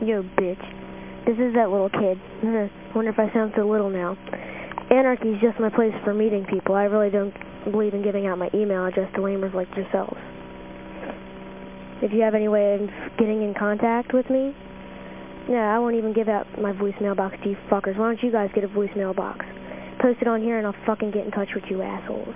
Yo, bitch. This is that little kid. Hmm, wonder if I sound so little now. Anarchy's just my place for meeting people. I really don't believe in giving out my email address to lamers like yourselves. If you have any way of getting in contact with me, yeah, I won't even give out my voicemail box to you fuckers. Why don't you guys get a voicemail box? Post it on here and I'll fucking get in touch with you assholes.